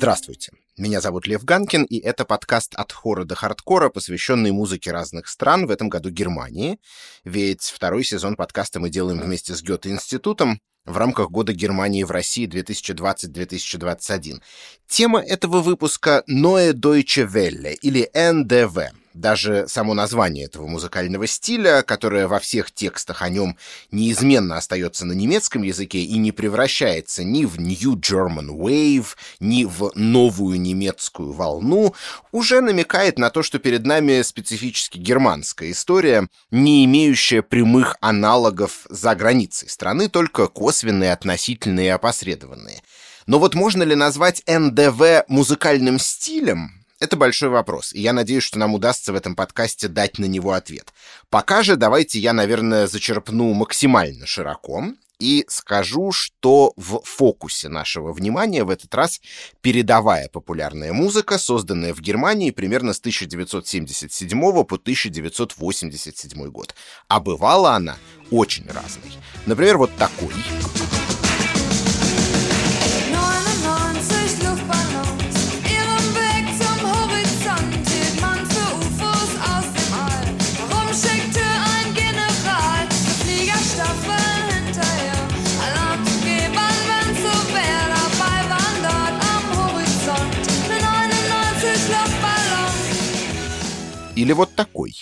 Здравствуйте. Меня зовут Лев Ганкин, и это подкаст «От хора до хардкора», посвященный музыке разных стран, в этом году Германии. Ведь второй сезон подкаста мы делаем вместе с Гёте-институтом в рамках Года Германии в России 2020-2021. Тема этого выпуска «Neue Deutsche Welle» или НДВ даже само название этого музыкального стиля, которое во всех текстах о нем неизменно остается на немецком языке и не превращается ни в New German Wave, ни в новую немецкую волну, уже намекает на то, что перед нами специфически германская история, не имеющая прямых аналогов за границей страны, только косвенные, относительные и опосредованные. Но вот можно ли назвать НДВ музыкальным стилем? Это большой вопрос, и я надеюсь, что нам удастся в этом подкасте дать на него ответ. Пока же давайте я, наверное, зачерпну максимально широко и скажу, что в фокусе нашего внимания в этот раз передовая популярная музыка, созданная в Германии примерно с 1977 по 1987 год. А бывала она очень разной. Например, вот такой. Или вот такой.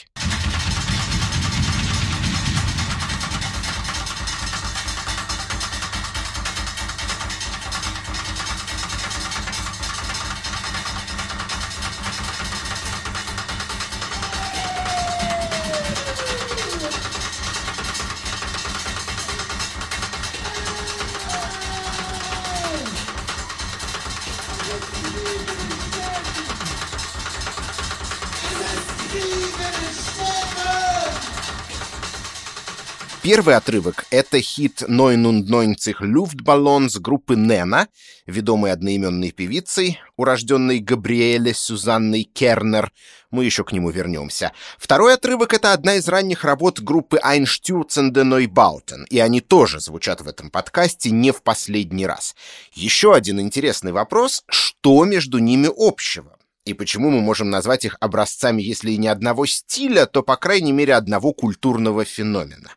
Первый отрывок — это хит «99 Luftballons» группы «Нена», ведомой одноименной певицей, урожденной Габриэле Сюзанной Кернер. Мы еще к нему вернемся. Второй отрывок — это одна из ранних работ группы Einstürzende Neubauten, и они тоже звучат в этом подкасте не в последний раз. Еще один интересный вопрос — что между ними общего? И почему мы можем назвать их образцами, если и не одного стиля, то, по крайней мере, одного культурного феномена?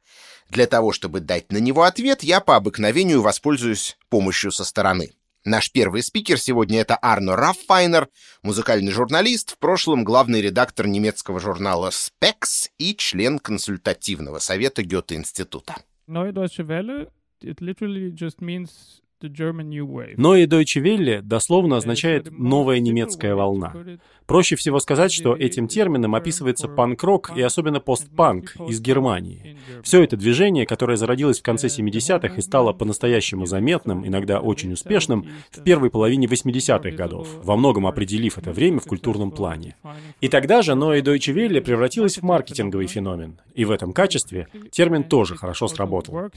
Для того, чтобы дать на него ответ, я по обыкновению воспользуюсь помощью со стороны. Наш первый спикер сегодня это Арно Раффайнер, музыкальный журналист, в прошлом главный редактор немецкого журнала Spex и член консультативного совета Гёте-института. Neue Deutsche Welle, it literally just means но и Deutsche Welle дословно означает «новая немецкая волна». Проще всего сказать, что этим термином описывается панк-рок и особенно постпанк из Германии. Все это движение, которое зародилось в конце 70-х и стало по-настоящему заметным, иногда очень успешным, в первой половине 80-х годов, во многом определив это время в культурном плане. И тогда же Neue Deutsche Welle превратилась в маркетинговый феномен, и в этом качестве термин тоже хорошо сработал.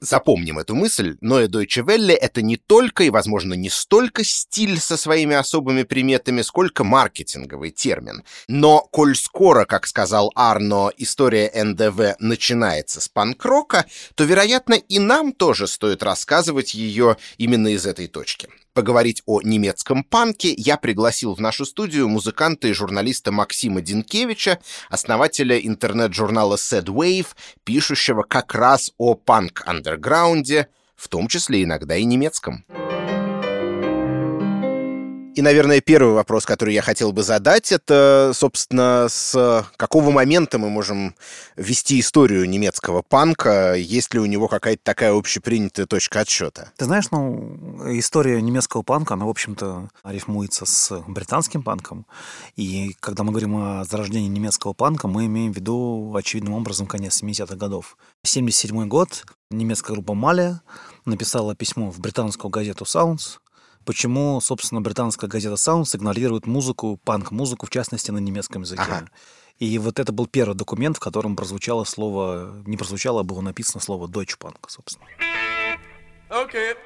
Запомним эту мысль, Neue Deutsche Welle — это не только и, возможно, не столько стиль со своими особыми приметами, сколько маркетинговый термин. Но, коль скоро, как сказал Арно, история НДВ начинается с панк-рока, то, вероятно, и нам тоже стоит рассказывать ее именно из этой точки. Поговорить о немецком панке я пригласил в нашу студию музыканта и журналиста Максима Динкевича, основателя интернет-журнала Sad Wave, пишущего как раз о панк-андерграунде, в том числе иногда и немецком. И, наверное, первый вопрос, который я хотел бы задать, это, собственно, с какого момента мы можем вести историю немецкого панка? Есть ли у него какая-то такая общепринятая точка отсчета? Ты знаешь, ну, история немецкого панка, она, в общем-то, рифмуется с британским панком. И когда мы говорим о зарождении немецкого панка, мы имеем в виду, очевидным образом, конец 70-х годов. 77 год немецкая группа Малия написала письмо в британскую газету Sounds, почему, собственно, британская газета Sounds игнорирует музыку, панк-музыку, в частности, на немецком языке. Ага. И вот это был первый документ, в котором прозвучало слово, не прозвучало, а было написано слово Deutsche Punk, собственно. Okay.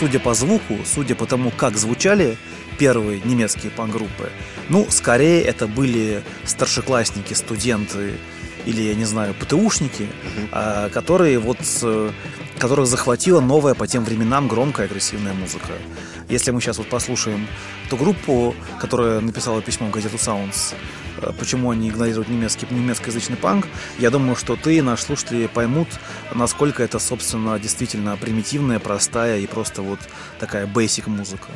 Судя по звуку, судя по тому, как звучали первые немецкие панк-группы, ну, скорее это были старшеклассники, студенты или, я не знаю, ПТУшники, угу. которые вот которых захватила новая по тем временам громкая агрессивная музыка. Если мы сейчас вот послушаем ту группу, которая написала письмо в газету Sounds, э, почему они игнорируют немецкий, немецкоязычный панк, я думаю, что ты и наши слушатели поймут, насколько это, собственно, действительно примитивная, простая и просто вот такая basic музыка.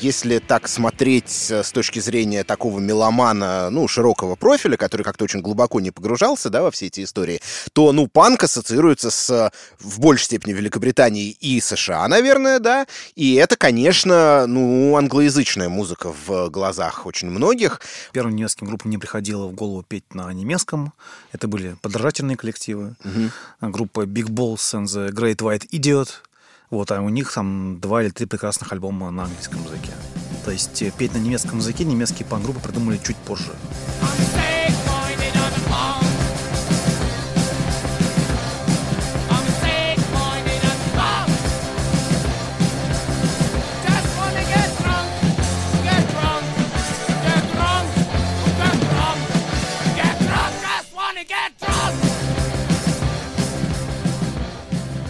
Если так смотреть э, с точки зрения такого меломана, ну, широкого профиля, который как-то очень глубоко не погружался, да, во все эти истории, то, ну, панк ассоциируется с, э, в большей степени, Великобританией и США, наверное, да, и это, конечно, ну, англоязычная музыка в глазах очень многих. Первым немецким группам не приходило в голову петь на немецком, это были подражательные коллективы, угу. группа Big Balls and the Great White Idiot, вот, а у них там два или три прекрасных альбома на английском языке. То есть э, петь на немецком языке немецкие пан-группы придумали чуть позже.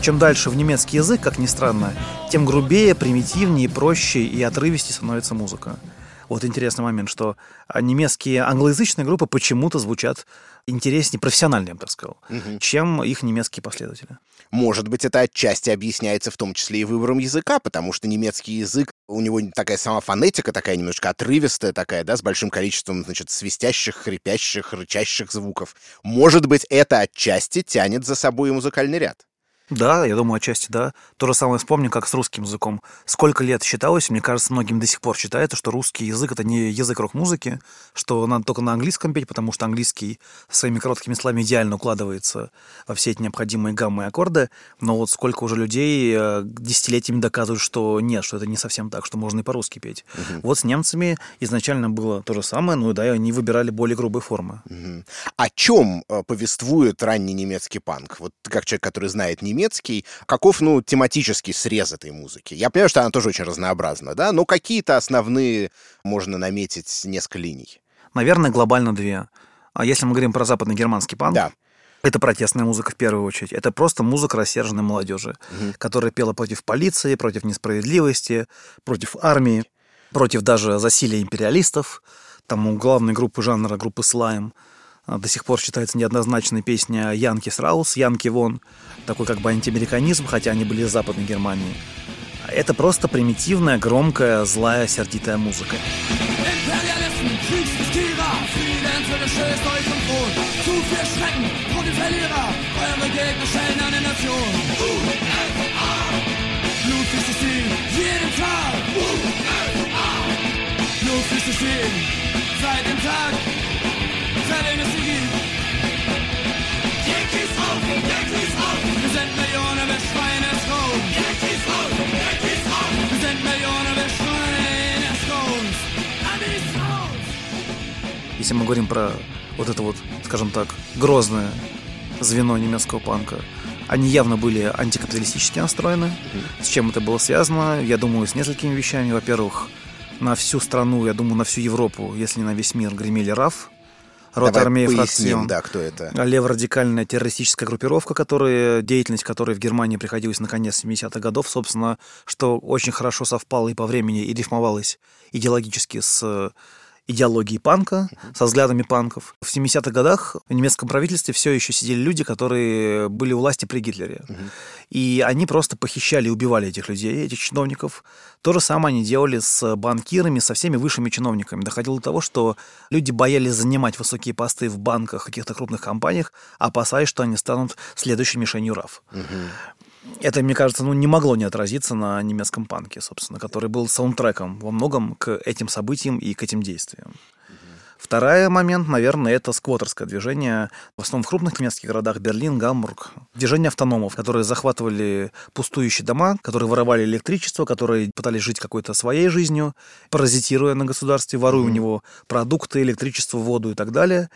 Чем дальше в немецкий язык, как ни странно, тем грубее, примитивнее, проще и отрывистее становится музыка. Вот интересный момент, что немецкие англоязычные группы почему-то звучат интереснее, профессиональнее, я бы так сказал, угу. чем их немецкие последователи. Может быть, это отчасти объясняется в том числе и выбором языка, потому что немецкий язык, у него такая сама фонетика, такая немножко отрывистая такая, да, с большим количеством, значит, свистящих, хрипящих, рычащих звуков. Может быть, это отчасти тянет за собой и музыкальный ряд. Да, я думаю, отчасти да. То же самое вспомню, как с русским языком. Сколько лет считалось, мне кажется, многим до сих пор считается, что русский язык — это не язык рок-музыки, что надо только на английском петь, потому что английский своими короткими словами идеально укладывается во все эти необходимые гаммы и аккорды. Но вот сколько уже людей э, десятилетиями доказывают, что нет, что это не совсем так, что можно и по-русски петь. Угу. Вот с немцами изначально было то же самое, ну да, они выбирали более грубые формы. Угу. О чем э, повествует ранний немецкий панк? Вот как человек, который знает немецкий, немецкий, каков, ну, тематический срез этой музыки? Я понимаю, что она тоже очень разнообразна, да, но какие-то основные можно наметить несколько линий. Наверное, глобально две. А если мы говорим про западно-германский панк, да. Это протестная музыка в первую очередь. Это просто музыка рассерженной молодежи, угу. которая пела против полиции, против несправедливости, против армии, против даже засилия империалистов. Там у главной группы жанра, группы Слайм, до сих пор считается неоднозначной песня Янки Сраус, Янки Вон, такой как бы антиамериканизм, хотя они были из Западной Германии. Это просто примитивная, громкая, злая, сердитая музыка. Seit dem Tag, Если мы говорим про вот это вот, скажем так, грозное звено немецкого панка, они явно были антикапиталистически настроены. Mm-hmm. С чем это было связано? Я думаю, с несколькими вещами. Во-первых, на всю страну, я думаю, на всю Европу, если не на весь мир, гремели РАФ. Рота армии фракцион. да, кто это. Леворадикальная террористическая группировка, которая, деятельность которой в Германии приходилась на конец 70-х годов, собственно, что очень хорошо совпало и по времени, и рифмовалось идеологически с идеологией панка, со взглядами панков. В 70-х годах в немецком правительстве все еще сидели люди, которые были у власти при Гитлере. И они просто похищали и убивали этих людей, этих чиновников. То же самое они делали с банкирами, со всеми высшими чиновниками. Доходило до того, что люди боялись занимать высокие посты в банках, каких-то крупных компаниях, опасаясь, что они станут следующей мишенью РАФ это, мне кажется, ну, не могло не отразиться на немецком панке, собственно, который был саундтреком во многом к этим событиям и к этим действиям. Второй момент, наверное, это сквотерское движение, в основном в крупных немецких городах Берлин, Гамбург. Движение автономов, которые захватывали пустующие дома, которые воровали электричество, которые пытались жить какой-то своей жизнью, паразитируя на государстве, воруя mm-hmm. у него продукты, электричество, воду и так далее.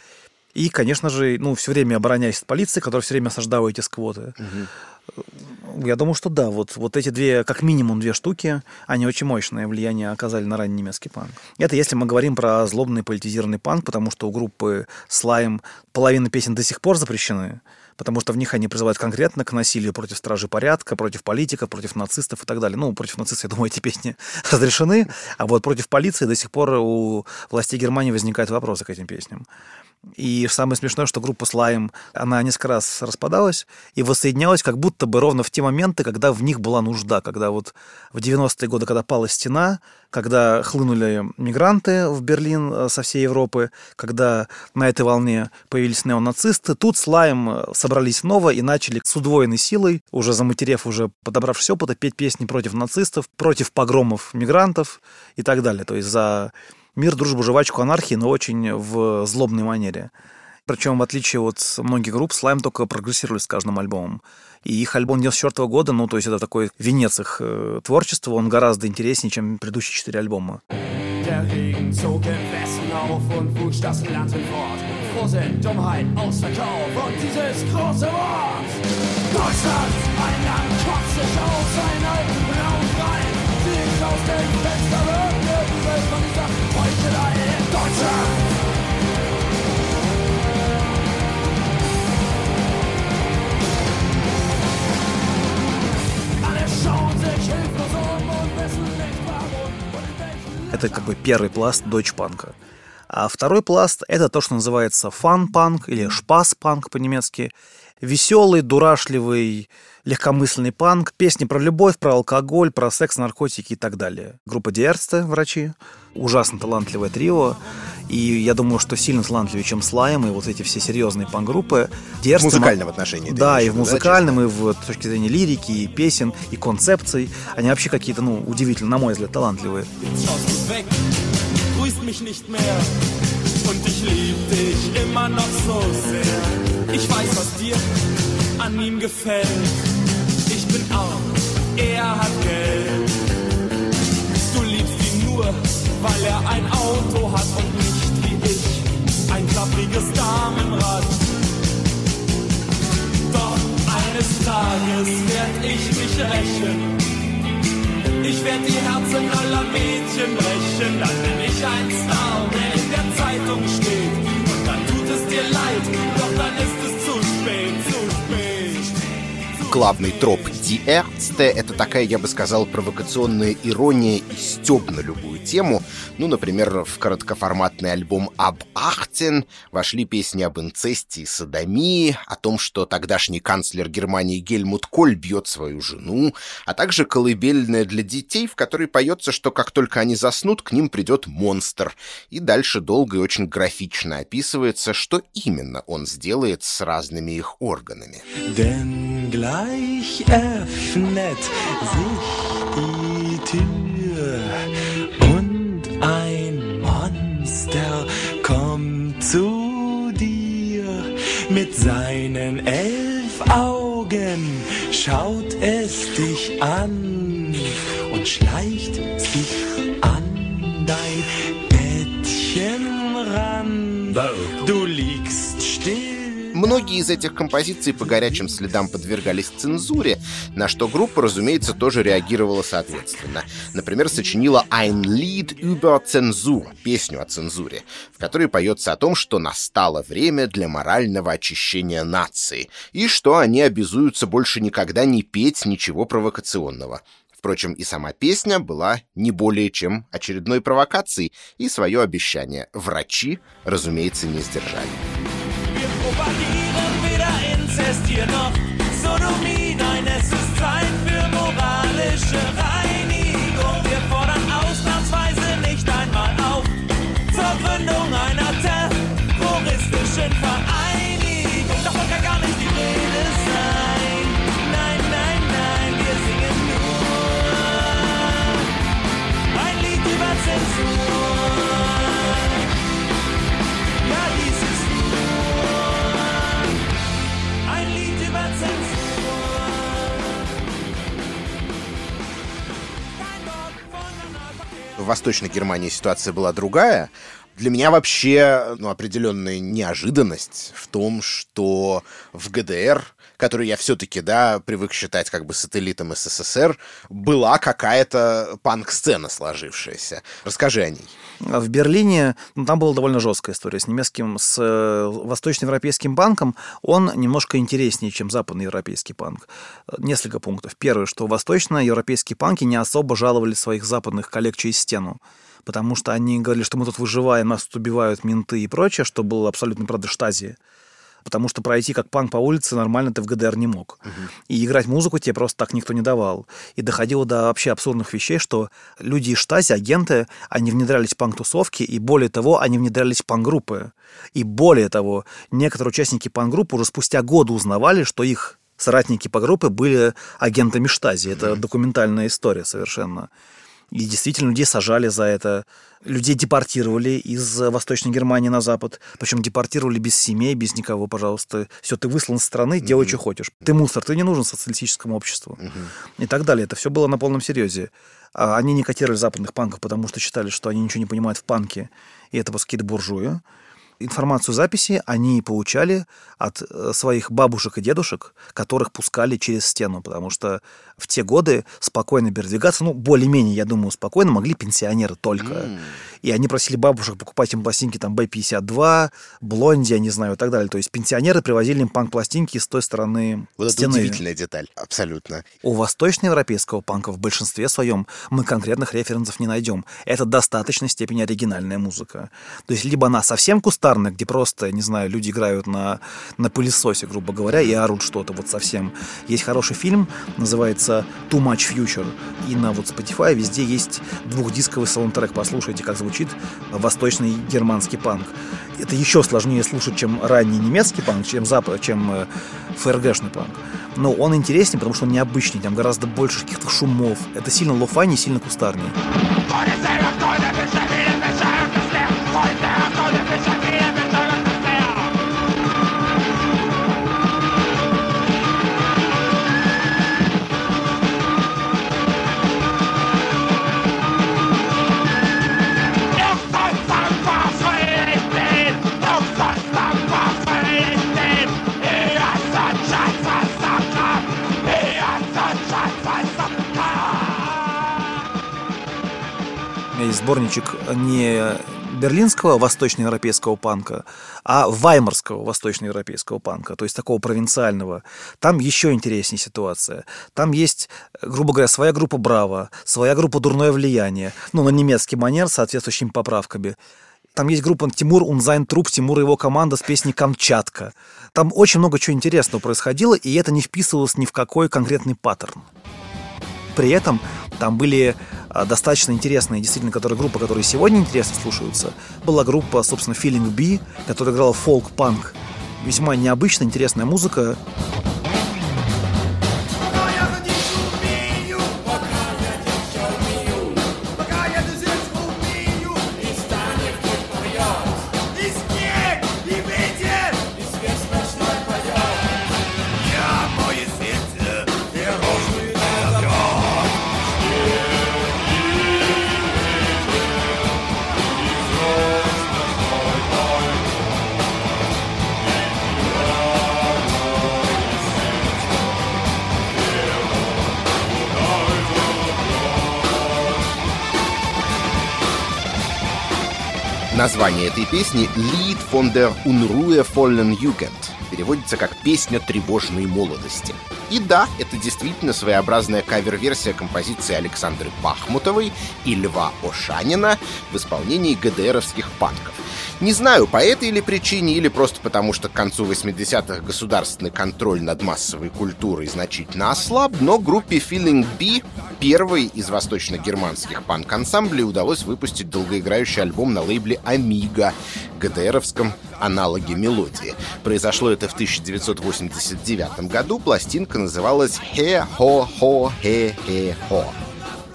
И, конечно же, ну, все время обороняясь от полиции, которая все время осаждала эти сквоты. Угу. Я думаю, что да, вот, вот эти две, как минимум две штуки, они очень мощное влияние оказали на ранний немецкий панк. Это если мы говорим про злобный политизированный панк, потому что у группы Slime половина песен до сих пор запрещены потому что в них они призывают конкретно к насилию против стражи порядка, против политиков, против нацистов и так далее. Ну, против нацистов, я думаю, эти песни разрешены, а вот против полиции до сих пор у властей Германии возникают вопросы к этим песням. И самое смешное, что группа Слайм, она несколько раз распадалась и воссоединялась как будто бы ровно в те моменты, когда в них была нужда, когда вот в 90-е годы, когда пала стена, когда хлынули мигранты в Берлин э, со всей Европы, когда на этой волне появились неонацисты, тут Слайм э, собрались снова и начали с удвоенной силой, уже заматерев, уже подобравшись опыта, петь песни против нацистов, против погромов мигрантов и так далее. То есть за мир, дружбу, жвачку, анархии, но очень в злобной манере. Причем, в отличие от многих групп, Слайм только прогрессировали с каждым альбомом. И их альбом 94 года, ну, то есть это такой венец их э, творчества, он гораздо интереснее, чем предыдущие четыре альбома. Deutschland, ein Land kotzt sich aus seinen braunen Reihen. Sich aus dem Fenster Это как бы первый пласт дойчпанка. А второй пласт — это то, что называется фан-панк или шпас-панк по-немецки. Веселый, дурашливый, легкомысленный панк, песни про любовь, про алкоголь, про секс, наркотики и так далее. Группа Диэрсте, врачи, ужасно талантливое трио. И я думаю, что сильно талантливее, чем Слайм и вот эти все серьезные панк-группы. Диэрсте, в музыкальном отношении. Да, и в музыкальном, да, и в с точки зрения лирики, и песен, и концепций. Они вообще какие-то, ну, удивительно, на мой взгляд, талантливые. Und ich lieb dich immer noch so sehr. Ich weiß, was dir an ihm gefällt. Ich bin arm, er hat Geld. Du liebst ihn nur, weil er ein Auto hat und nicht wie ich ein klappriges Damenrad. Doch eines Tages werd ich mich rächen. Ich werd die Herzen aller Mädchen brechen, dann bin ich ein Star, der in der Zeitung steht. Und dann tut es dir leid, doch dann ist Главный троп Ärzte — это такая, я бы сказал, провокационная ирония и стёб на любую тему. Ну, например, в короткоформатный альбом «Ab 18» вошли песни об инцесте и садомии, о том, что тогдашний канцлер Германии Гельмут Коль бьет свою жену, а также колыбельная для детей, в которой поется, что как только они заснут, к ним придет монстр. И дальше долго и очень графично описывается, что именно он сделает с разными их органами. Gleich öffnet sich die Tür zu dir. Mit seinen elf Augen schaut es dich an und schleicht sich an dein Bettchen ran. Du liegst Многие из этих композиций по горячим следам подвергались цензуре, на что группа, разумеется, тоже реагировала соответственно. Например, сочинила «Ein Lied über Zensur» — песню о цензуре, в которой поется о том, что настало время для морального очищения нации, и что они обязуются больше никогда не петь ничего провокационного. Впрочем, и сама песня была не более чем очередной провокацией, и свое обещание врачи, разумеется, не сдержали. Propagieren weder Inzest hier noch Sodomie. Nein, es ist Zeit für moralische Reinigung. Восточной Германии ситуация была другая. Для меня вообще ну, определенная неожиданность в том, что в ГДР которую я все-таки, да, привык считать как бы сателлитом СССР, была какая-то панк-сцена сложившаяся. Расскажи о ней. В Берлине, ну, там была довольно жесткая история с немецким, с э, восточноевропейским панком. Он немножко интереснее, чем западноевропейский панк. Несколько пунктов. Первое, что восточноевропейские панки не особо жаловали своих западных коллег через стену потому что они говорили, что мы тут выживаем, нас тут убивают менты и прочее, что было абсолютно, правда, штази потому что пройти как панк по улице нормально ты в ГДР не мог. Угу. И играть музыку тебе просто так никто не давал. И доходило до вообще абсурдных вещей, что люди из штази, агенты, они внедрялись в панк-тусовки, и более того, они внедрялись в панк-группы. И более того, некоторые участники панк-группы уже спустя годы узнавали, что их соратники по группе были агентами штази. Это документальная история совершенно. И действительно людей сажали за это. Людей депортировали из Восточной Германии на Запад. Причем депортировали без семей, без никого, пожалуйста. Все, ты выслан из страны, mm-hmm. делай, что хочешь. Ты мусор, ты не нужен социалистическому обществу. Mm-hmm. И так далее. Это все было на полном серьезе. А они не котировали западных панков, потому что считали, что они ничего не понимают в панке. И это просто какие-то буржуи информацию записи они получали от э, своих бабушек и дедушек, которых пускали через стену, потому что в те годы спокойно передвигаться, ну, более-менее, я думаю, спокойно могли пенсионеры только. Mm. И они просили бабушек покупать им пластинки там B-52, Блонди, я не знаю, и так далее. То есть пенсионеры привозили им панк-пластинки с той стороны вот стены. это удивительная деталь, абсолютно. У восточноевропейского панка в большинстве своем мы конкретных референсов не найдем. Это в достаточной степени оригинальная музыка. То есть либо она совсем кустарная, где просто, не знаю, люди играют на, на пылесосе, грубо говоря, и орут что-то вот совсем. Есть хороший фильм, называется Too Much Future. И на вот Spotify везде есть двухдисковый саундтрек. Послушайте, как звучит восточный германский панк. Это еще сложнее слушать, чем ранний немецкий панк, чем, запад, чем э, ФРГшный панк. Но он интереснее, потому что он необычный, там гораздо больше каких-то шумов. Это сильно лофай, не сильно кустарный. Сборничек не берлинского восточноевропейского панка, а ваймарского восточноевропейского панка, то есть такого провинциального. Там еще интереснее ситуация. Там есть, грубо говоря, своя группа «Браво», своя группа «Дурное влияние», ну, на немецкий манер с соответствующими поправками. Там есть группа Timur und sein Trupp, Тимур и его команда с песней «Камчатка». Там очень много чего интересного происходило, и это не вписывалось ни в какой конкретный паттерн. При этом там были достаточно интересные, действительно, которые группа, которые сегодня интересно слушаются. Была группа, собственно, Feeling B, которая играла фолк-панк. Весьма необычная, интересная музыка. Название этой песни «Lied von der unruhevollen Jugend» переводится как «Песня тревожной молодости». И да, это действительно своеобразная кавер-версия композиции Александры Бахмутовой и Льва Ошанина в исполнении ГДРовских панков. Не знаю, по этой или причине, или просто потому, что к концу 80-х государственный контроль над массовой культурой значительно ослаб, но группе Feeling B, первой из восточно-германских панк-ансамблей, удалось выпустить долгоиграющий альбом на лейбле «Амиго», ГДРовском аналоге мелодии. Произошло это в 1989 году, пластинка называлась «Хе-хо-хо-хе-хе-хо».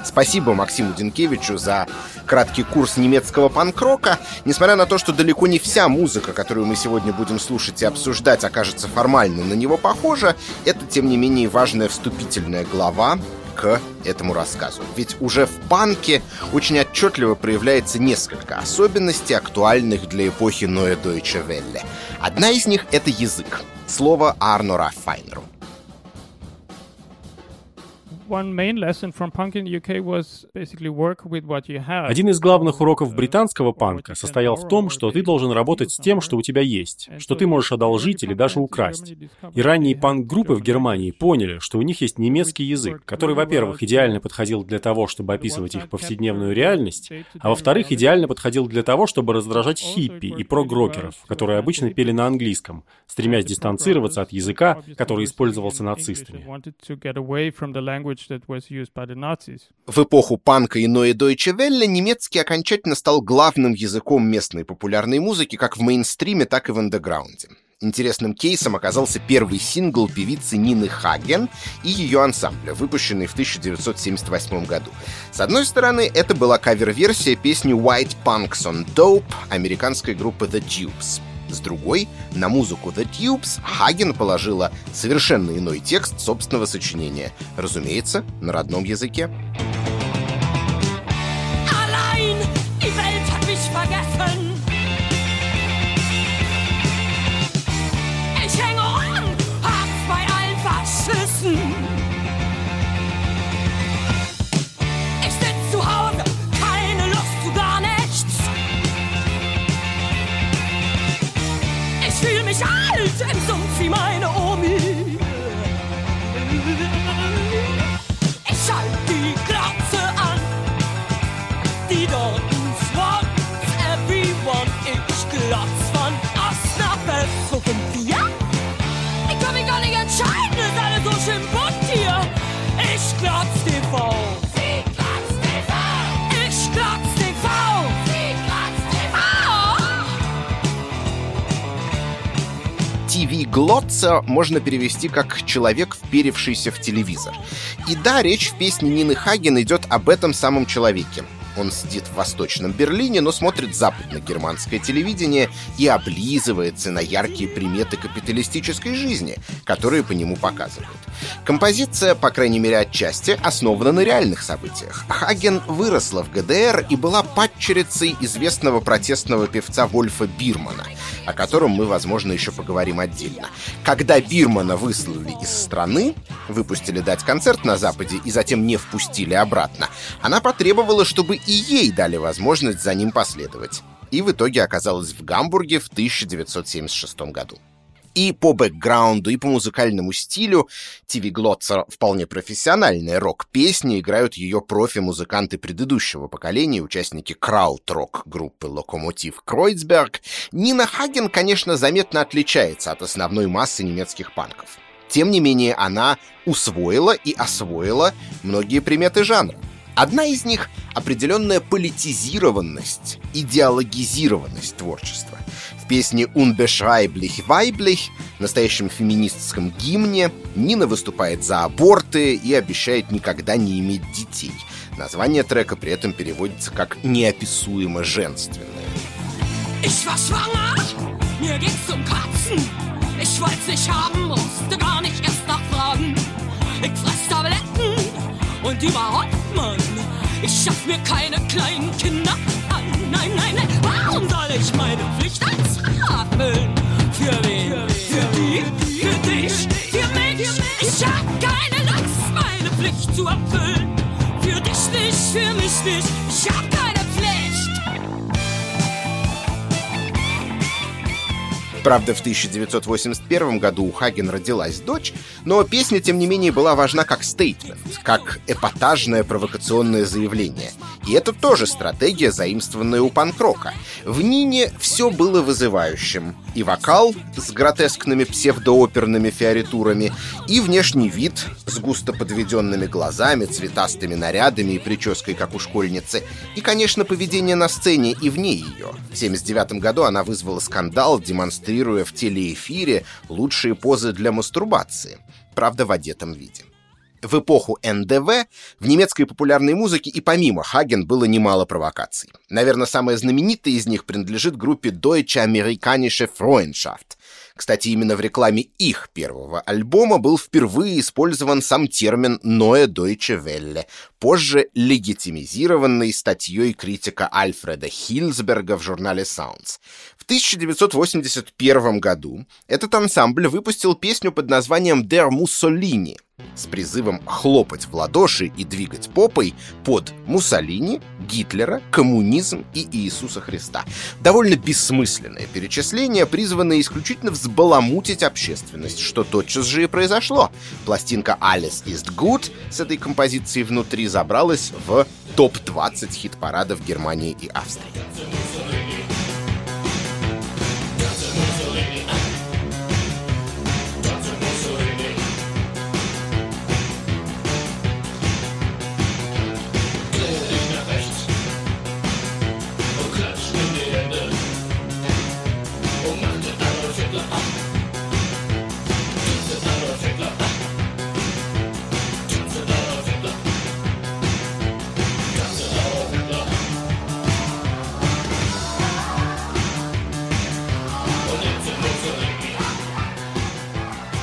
Спасибо Максиму Динкевичу за краткий курс немецкого панк-рока. Несмотря на то, что далеко не вся музыка, которую мы сегодня будем слушать и обсуждать, окажется формально на него похожа, это, тем не менее, важная вступительная глава к этому рассказу. Ведь уже в панке очень отчетливо проявляется несколько особенностей, актуальных для эпохи Ноя Дойче Велле. Одна из них — это язык. Слово Арно Рафайнеру. Один из главных уроков британского панка состоял в том, что ты должен работать с тем, что у тебя есть, что ты можешь одолжить или даже украсть. И ранние панк-группы в Германии поняли, что у них есть немецкий язык, который, во-первых, идеально подходил для того, чтобы описывать их повседневную реальность, а во-вторых, идеально подходил для того, чтобы раздражать хиппи и прогрокеров, которые обычно пели на английском, стремясь дистанцироваться от языка, который использовался нацистами. В эпоху панка и Ноэ Дойче Велле немецкий окончательно стал главным языком местной популярной музыки как в мейнстриме, так и в андеграунде. Интересным кейсом оказался первый сингл певицы Нины Хаген и ее ансамбля, выпущенный в 1978 году. С одной стороны, это была кавер-версия песни White Punks on Dope американской группы The Tubes. С другой, на музыку The Tubes Хаген положила совершенно иной текст собственного сочинения, разумеется, на родном языке. TV-глотца можно перевести как «человек, вперевшийся в телевизор». И да, речь в песне Нины Хаген идет об этом самом человеке. Он сидит в Восточном Берлине, но смотрит западно-германское телевидение и облизывается на яркие приметы капиталистической жизни, которые по нему показывают. Композиция, по крайней мере отчасти, основана на реальных событиях. Хаген выросла в ГДР и была падчерицей известного протестного певца Вольфа Бирмана, о котором мы, возможно, еще поговорим отдельно. Когда Бирмана выслали из страны, выпустили дать концерт на Западе и затем не впустили обратно, она потребовала, чтобы и ей дали возможность за ним последовать. И в итоге оказалась в Гамбурге в 1976 году. И по бэкграунду, и по музыкальному стилю Тиви Глотцер вполне профессиональная рок-песни, играют ее профи-музыканты предыдущего поколения, участники крауд-рок группы «Локомотив Кройцберг». Нина Хаген, конечно, заметно отличается от основной массы немецких панков. Тем не менее, она усвоила и освоила многие приметы жанра. Одна из них — определенная политизированность, идеологизированность творчества. В песне «Unbeschreiblich weiblich», настоящем феминистском гимне, Нина выступает за аборты и обещает никогда не иметь детей. Название трека при этом переводится как «неописуемо женственное». Ich war schwanger, mir geht's um Katzen. Ich wollte nicht haben, musste gar nicht erst nachfragen. Ich fress Tabletten und überhaupt, Mann, ich schaff mir keine kleinen Kinder an. Nein, nein, nein, warum soll ich meine Pflicht als erfüllen? Für wen? Für die? Für dich? Für mich? Ich hab keine Lust, meine Pflicht zu erfüllen. Für dich nicht, für mich nicht. Ich hab keine Правда, в 1981 году у Хаген родилась дочь, но песня, тем не менее, была важна как стейтмент, как эпатажное провокационное заявление. И это тоже стратегия, заимствованная у панк-рока. В Нине все было вызывающим. И вокал с гротескными псевдооперными фиоритурами, и внешний вид с густо подведенными глазами, цветастыми нарядами и прической, как у школьницы, и, конечно, поведение на сцене и вне ее. В 1979 году она вызвала скандал, демонстрируя демонстрируя в телеэфире лучшие позы для мастурбации, правда, в одетом виде. В эпоху НДВ в немецкой популярной музыке и помимо Хаген было немало провокаций. Наверное, самая знаменитая из них принадлежит группе Deutsche Amerikanische Freundschaft. Кстати, именно в рекламе их первого альбома был впервые использован сам термин «Neue Deutsche Welle», позже легитимизированный статьей критика Альфреда Хильсберга в журнале Sounds. В 1981 году этот ансамбль выпустил песню под названием «Der Mussolini», с призывом хлопать в ладоши и двигать попой под Муссолини, Гитлера, коммунизм и Иисуса Христа. Довольно бессмысленное перечисление, призванное исключительно взбаламутить общественность, что тотчас же и произошло. Пластинка «Alles ist gut» с этой композицией внутри забралась в топ-20 хит-парадов Германии и Австрии.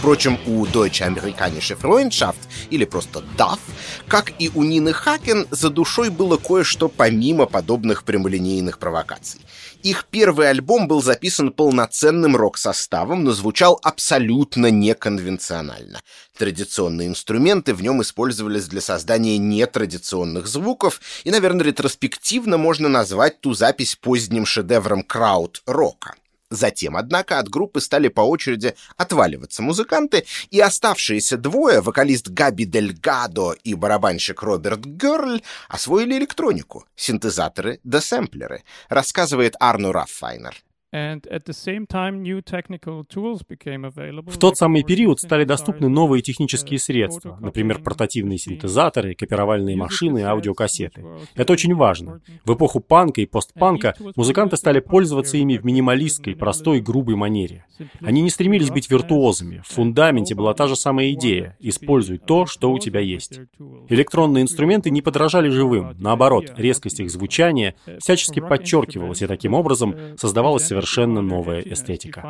Впрочем, у Deutsche Amerikanische Freundschaft, или просто DAF, как и у Нины Хакен, за душой было кое-что помимо подобных прямолинейных провокаций. Их первый альбом был записан полноценным рок-составом, но звучал абсолютно неконвенционально. Традиционные инструменты в нем использовались для создания нетрадиционных звуков, и, наверное, ретроспективно можно назвать ту запись поздним шедевром крауд-рока. Затем, однако, от группы стали по очереди отваливаться музыканты, и оставшиеся двое, вокалист Габи Дель Гадо и барабанщик Роберт Герль, освоили электронику, синтезаторы да сэмплеры, рассказывает Арну Раффайнер. В тот самый период стали доступны новые технические средства, например, портативные синтезаторы, копировальные машины и аудиокассеты. Это очень важно. В эпоху панка и постпанка музыканты стали пользоваться ими в минималистской, простой, грубой манере. Они не стремились быть виртуозами. В фундаменте была та же самая идея – используй то, что у тебя есть. Электронные инструменты не подражали живым. Наоборот, резкость их звучания всячески подчеркивалась, и таким образом создавалась совершенно совершенно новая эстетика.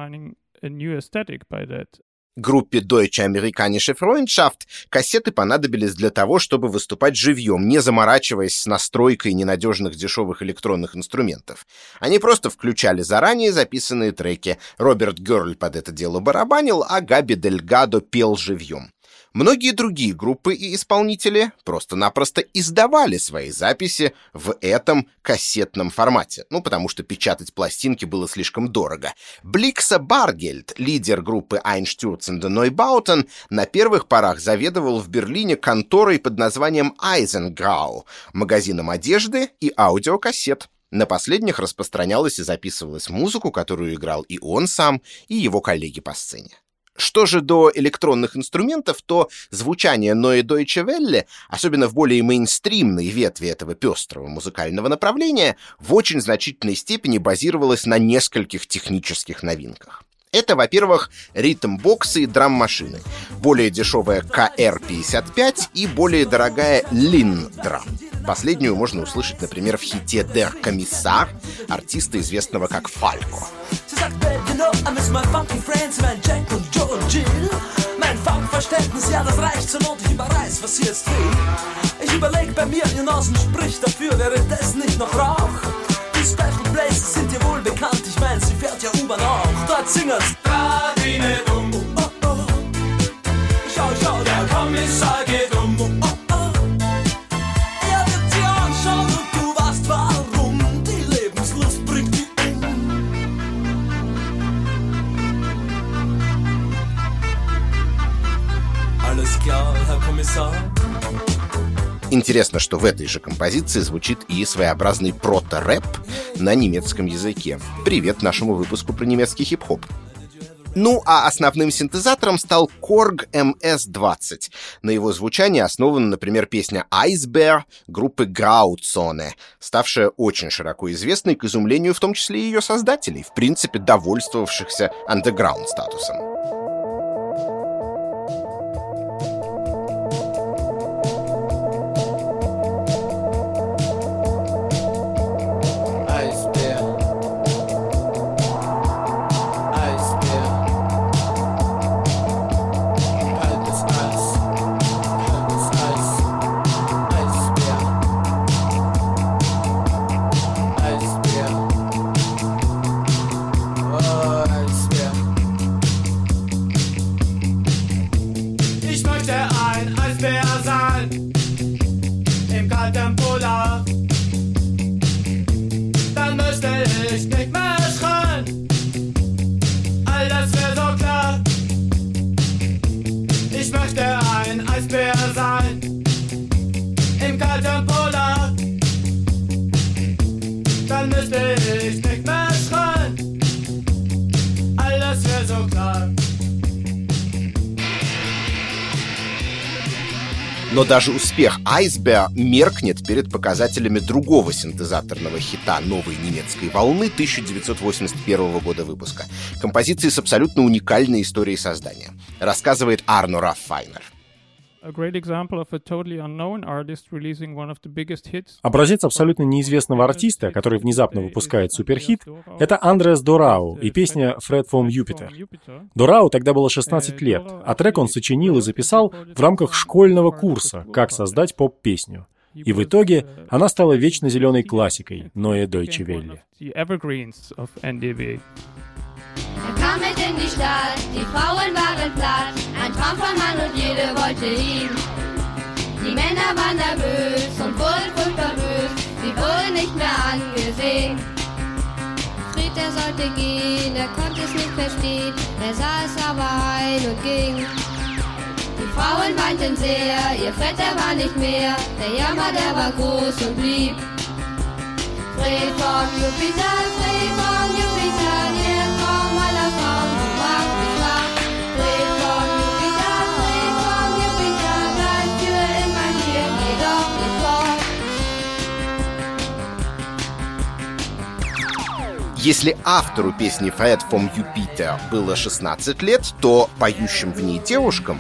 Группе Deutsche Amerikanische Freundschaft кассеты понадобились для того, чтобы выступать живьем, не заморачиваясь с настройкой ненадежных дешевых электронных инструментов. Они просто включали заранее записанные треки. Роберт Герль под это дело барабанил, а Габи Дельгадо пел живьем. Многие другие группы и исполнители просто-напросто издавали свои записи в этом кассетном формате, ну, потому что печатать пластинки было слишком дорого. Бликса Баргельд, лидер группы Einstürzen de Neubauten, на первых порах заведовал в Берлине конторой под названием Eisengrau, магазином одежды и аудиокассет. На последних распространялась и записывалась музыку, которую играл и он сам, и его коллеги по сцене. Что же до электронных инструментов, то звучание Neue Deutsche Welle, особенно в более мейнстримной ветви этого пестрого музыкального направления, в очень значительной степени базировалось на нескольких технических новинках. Это, во-первых, ритм-боксы и драм-машины, более дешевая KR-55 и более дорогая Lin-драм. Последнюю можно услышать, например, в хите «Der Kommissar» артиста, известного как Фалько. Mein Farbverständnis, ja, das reicht zur Not, ich überreiß, was hier ist viel. Ich überleg bei mir, ihr Nasen spricht dafür, wäre das nicht noch Rauch? Die Special Places sind dir wohl bekannt, ich mein, sie fährt ja U-Bahn auch. Dort singen's. Radine dumm. Интересно, что в этой же композиции звучит и своеобразный прото-рэп на немецком языке. Привет нашему выпуску про немецкий хип-хоп. Ну, а основным синтезатором стал Korg MS-20. На его звучание основана, например, песня Eisbär группы Grauzone, ставшая очень широко известной к изумлению в том числе и ее создателей, в принципе, довольствовавшихся андеграунд Но даже успех Айсбеа меркнет перед показателями другого синтезаторного хита новой немецкой волны 1981 года выпуска. Композиции с абсолютно уникальной историей создания. Рассказывает Арно Раффайнер. Образец абсолютно неизвестного артиста, который внезапно выпускает суперхит, это Андреас Дорау и песня «Fred from Jupiter». Дорау тогда было 16 лет, а трек он сочинил и записал в рамках школьного курса «Как создать поп-песню». И в итоге она стала вечно зеленой классикой Neue Deutsche Welle. Er kam mit in die Stadt, die Frauen waren platt, ein Traum von Mann und jede wollte ihn. Die Männer waren nervös und wurden furchtbar bös, sie wurden nicht mehr angesehen. Fried, er sollte gehen, er konnte es nicht verstehen, er sah es aber ein und ging. Die Frauen weinten sehr, ihr Vetter war nicht mehr, der Jammer, der war groß und blieb. Fred vom Jupiter, Fred vom Jupiter, Если автору песни «Fred from Jupiter» было 16 лет, то поющим в ней девушкам,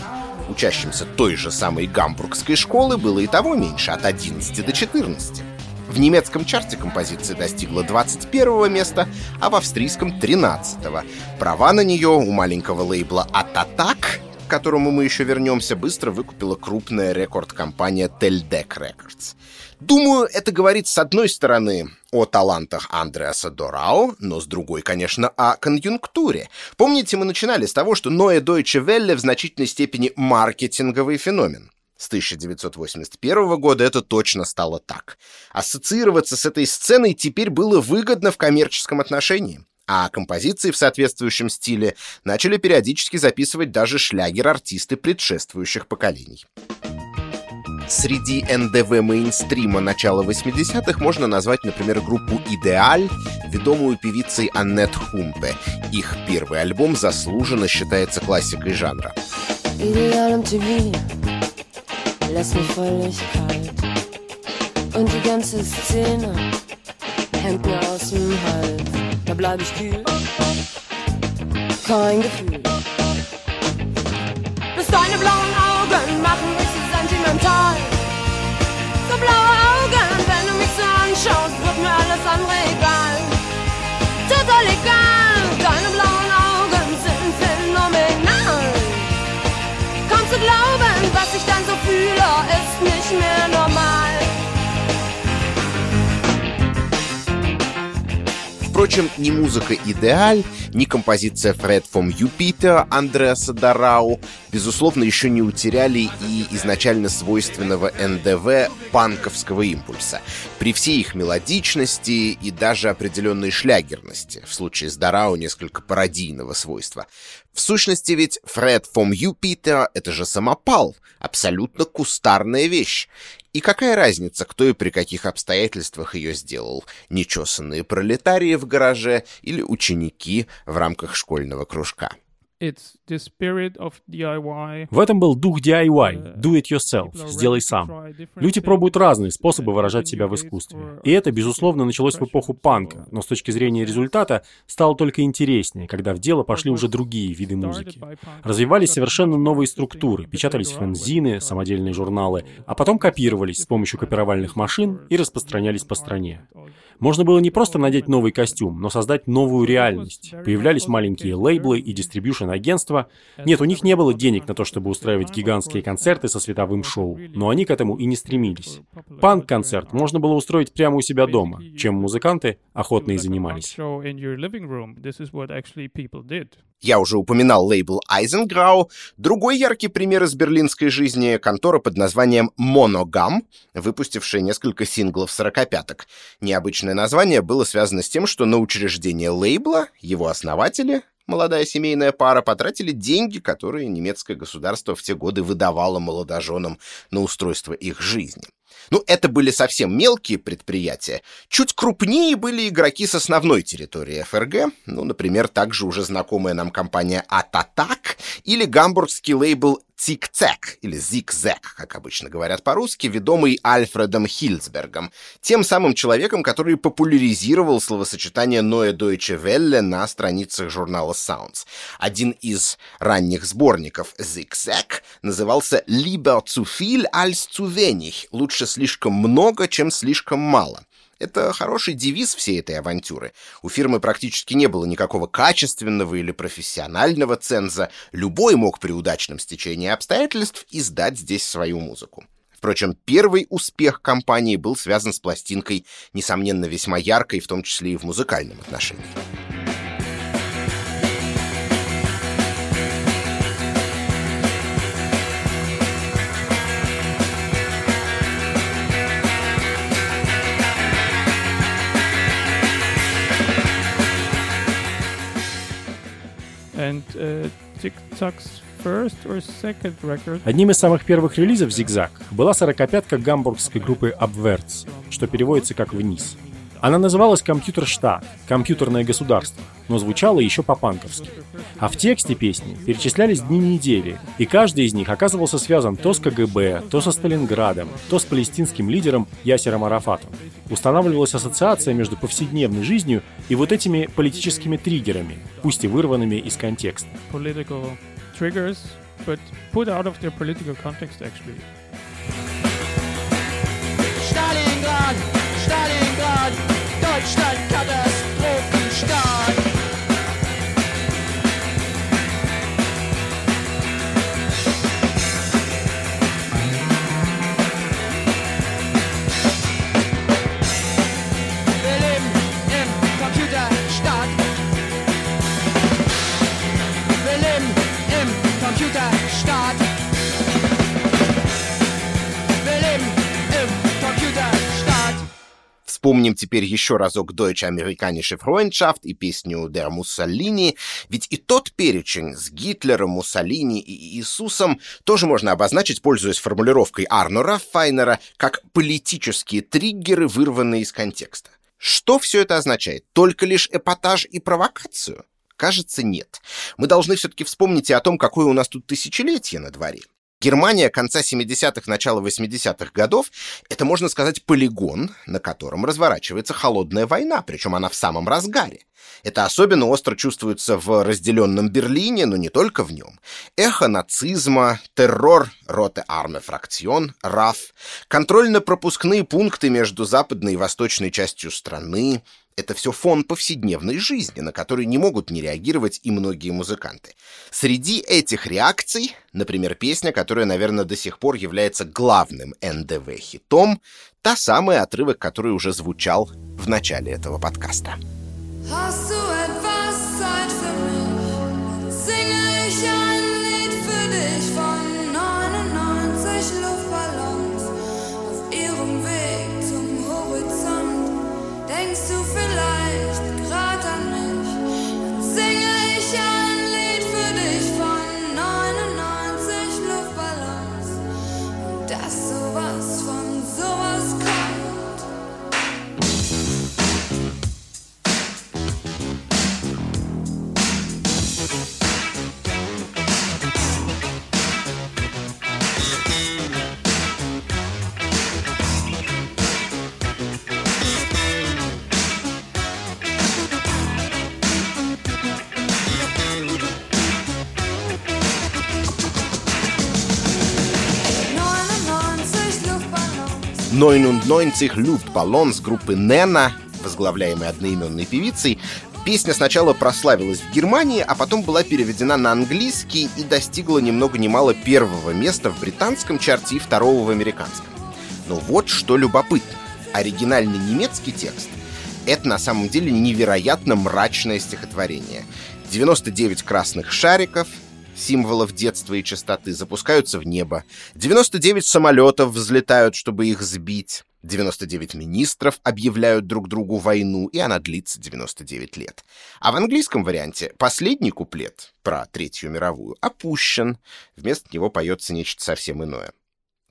учащимся той же самой гамбургской школы, было и того меньше, от 11 до 14. В немецком чарте композиция достигла 21 места, а в австрийском — 13 -го. Права на нее у маленького лейбла «Ататак», к которому мы еще вернемся, быстро выкупила крупная рекорд-компания Teldec Records. Думаю, это говорит, с одной стороны, о талантах Андреаса Дорау, но с другой, конечно, о конъюнктуре. Помните, мы начинали с того, что Neue Deutsche Welle в значительной степени маркетинговый феномен. С 1981 года это точно стало так. Ассоциироваться с этой сценой теперь было выгодно в коммерческом отношении. А композиции в соответствующем стиле начали периодически записывать даже шлягер-артисты предшествующих поколений. Среди НДВ мейнстрима начала 80-х можно назвать, например, группу «Идеаль», ведомую певицей Аннет Хумпе. Их первый альбом заслуженно считается классикой жанра. Kein Gefühl. Bis deine blauen Augen machen sentimental. So blaue Augen, wenn du mich so anschaust, wird mir alles andere egal. Total egal. Впрочем, ни музыка «Идеаль», ни композиция «Фред фом Юпитер» Андреаса Дарау, безусловно, еще не утеряли и изначально свойственного НДВ панковского импульса. При всей их мелодичности и даже определенной шлягерности, в случае с Дарау несколько пародийного свойства. В сущности ведь «Фред фом Юпитер» — это же самопал, абсолютно кустарная вещь. И какая разница, кто и при каких обстоятельствах ее сделал? Нечесанные пролетарии в гараже или ученики в рамках школьного кружка? It's the spirit of DIY. В этом был дух DIY, do it yourself, сделай сам. Люди пробуют разные способы выражать себя в искусстве. И это, безусловно, началось в эпоху панка, но с точки зрения результата стало только интереснее, когда в дело пошли уже другие виды музыки. Развивались совершенно новые структуры, печатались фэнзины, самодельные журналы, а потом копировались с помощью копировальных машин и распространялись по стране. Можно было не просто надеть новый костюм, но создать новую реальность. Появлялись маленькие лейблы и дистрибьюшн-агентства. Нет, у них не было денег на то, чтобы устраивать гигантские концерты со световым шоу, но они к этому и не стремились. Панк-концерт можно было устроить прямо у себя дома, чем музыканты охотно и занимались. Я уже упоминал лейбл Айзенграу. Другой яркий пример из берлинской жизни — контора под названием Monogam, выпустившая несколько синглов сорокопяток. Необычное название было связано с тем, что на учреждение лейбла его основатели, молодая семейная пара, потратили деньги, которые немецкое государство в те годы выдавало молодоженам на устройство их жизни. Ну, это были совсем мелкие предприятия. Чуть крупнее были игроки с основной территории ФРГ, ну, например, также уже знакомая нам компания Ататак или гамбургский лейбл Цик-Цек, или Зик-Зек, как обычно говорят по-русски, ведомый Альфредом Хильцбергом, тем самым человеком, который популяризировал словосочетание «Neue Deutsche Welle» на страницах журнала Sounds. Один из ранних сборников Zig-Zag назывался «Lieber zu viel als zu wenig» — «Лучше слишком много, чем слишком мало». Это хороший девиз всей этой авантюры. У фирмы практически не было никакого качественного или профессионального ценза. Любой мог при удачном стечении обстоятельств издать здесь свою музыку. Впрочем, первый успех компании был связан с пластинкой, несомненно, весьма яркой, в том числе и в музыкальном отношении. And uh, Одним из самых первых релизов «Зигзаг» была сорокопятка гамбургской группы Abwärts, что переводится как «вниз». Она называлась «Компьютерштат» — «Компьютерное государство», но звучала еще по-панковски. А в тексте песни перечислялись дни недели, и каждый из них оказывался связан то с КГБ, то со Сталинградом, то с палестинским лидером Ясером Арафатом. Устанавливалась ассоциация между повседневной жизнью и вот этими политическими триггерами, пусть и вырванными из контекста. but put out of their political context actually. Deutschland kann er Вспомним теперь еще разок Deutsche-Amerikanische Freundschaft и песню Der Mussolini, ведь и тот перечень с Гитлером, Муссолини и Иисусом тоже можно обозначить, пользуясь формулировкой Арно Раффайнера, как политические триггеры, вырванные из контекста. Что все это означает? Только лишь эпатаж и провокацию? Кажется, нет. Мы должны все-таки вспомнить и о том, какое у нас тут тысячелетие на дворе. Германия конца 70-х, начала 80-х годов — это, можно сказать, полигон, на котором разворачивается холодная война, причем она в самом разгаре. Это особенно остро чувствуется в разделенном Берлине, но не только в нем. Эхо нацизма, террор Роте Арме Фракцион, РАФ, контрольно-пропускные пункты между западной и восточной частью страны, это все фон повседневной жизни, на который не могут не реагировать и многие музыканты. Среди этих реакций, например, песня, которая, наверное, до сих пор является главным НДВ-хитом, та самая отрывок, который уже звучал в начале этого подкаста. Hast du etwas 99 Luftballons группы Нена, возглавляемой одноименной певицей, Песня сначала прославилась в Германии, а потом была переведена на английский и достигла ни много ни мало первого места в британском чарте и второго в американском. Но вот что любопытно. Оригинальный немецкий текст — это на самом деле невероятно мрачное стихотворение. 99 красных шариков, символов детства и чистоты, запускаются в небо. 99 самолетов взлетают, чтобы их сбить. 99 министров объявляют друг другу войну, и она длится 99 лет. А в английском варианте последний куплет про Третью мировую опущен. Вместо него поется нечто совсем иное.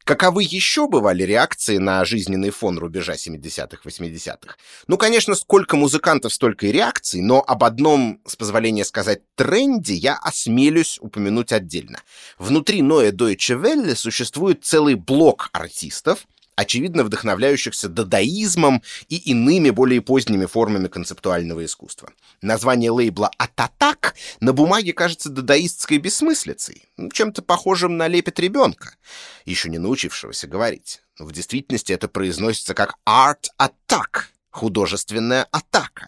Каковы еще бывали реакции на жизненный фон рубежа 70-х, 80-х? Ну, конечно, сколько музыкантов, столько и реакций, но об одном, с позволения сказать, тренде я осмелюсь упомянуть отдельно. Внутри Ноя Deutsche Welle существует целый блок артистов, очевидно вдохновляющихся дадаизмом и иными более поздними формами концептуального искусства. Название лейбла «Ататак» на бумаге кажется дадаистской бессмыслицей, ну, чем-то похожим на лепет ребенка, еще не научившегося говорить. Но в действительности это произносится как «Art Attack», художественная атака.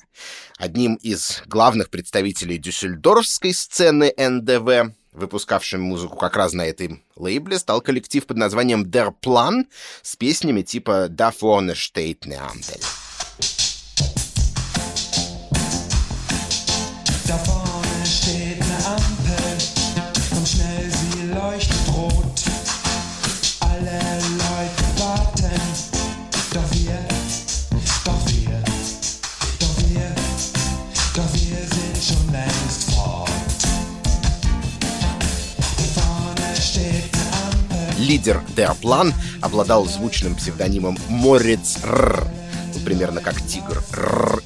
Одним из главных представителей дюссельдорфской сцены НДВ выпускавшим музыку как раз на этой лейбле, стал коллектив под названием Der Plan с песнями типа «Da vorne steht ne Ampel». Лидер Plan обладал звучным псевдонимом Морец ну, примерно как тигр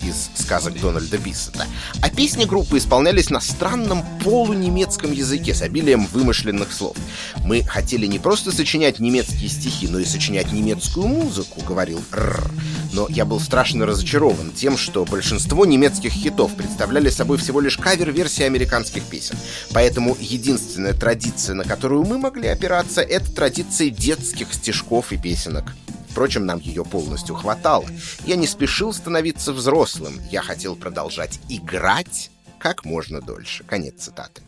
из сказок Дональда Биссета. А песни группы исполнялись на странном полунемецком языке с обилием вымышленных слов. «Мы хотели не просто сочинять немецкие стихи, но и сочинять немецкую музыку», — говорил Рр. Но я был страшно разочарован тем, что большинство немецких хитов представляли собой всего лишь кавер-версии американских песен. Поэтому единственная традиция, на которую мы могли опираться, это традиция детских стишков и песенок. Впрочем, нам ее полностью хватало. Я не спешил становиться взрослым. Я хотел продолжать играть как можно дольше. Конец цитаты.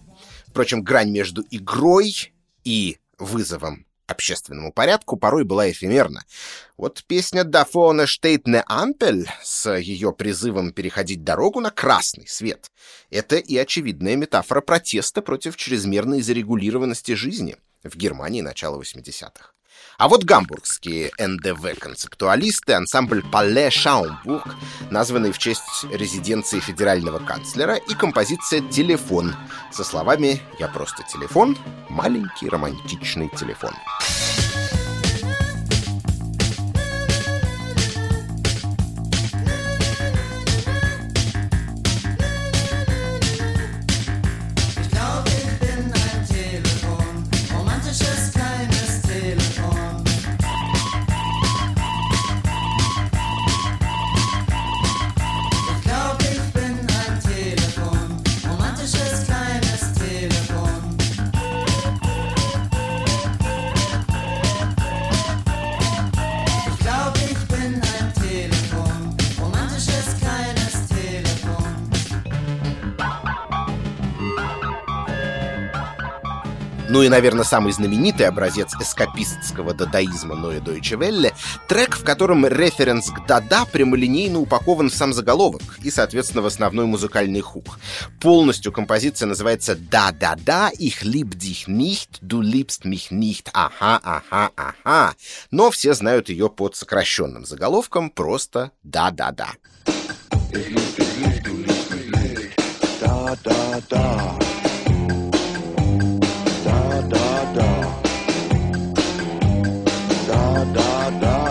Впрочем, грань между игрой и вызовом общественному порядку порой была эфемерна. Вот песня «Дафона Штейтне Ампель» с ее призывом переходить дорогу на красный свет — это и очевидная метафора протеста против чрезмерной зарегулированности жизни в Германии начала 80-х. А вот гамбургские НДВ-концептуалисты, ансамбль Palais Schaumburg, названный в честь резиденции федерального канцлера, и композиция «Телефон» со словами «Я просто телефон, маленький романтичный телефон». Ich Ну и, наверное, самый знаменитый образец эскапистского дадаизма Ноя Дойче Велле — трек, в котором референс к «дада» прямолинейно упакован в сам заголовок и, соответственно, в основной музыкальный хук. Полностью композиция называется «Да-да-да, ich lieb dich nicht, du liebst mich nicht, ага, ага, ага». Но все знают ее под сокращенным заголовком просто «Да-да-да». Da, da. Da, Da, da,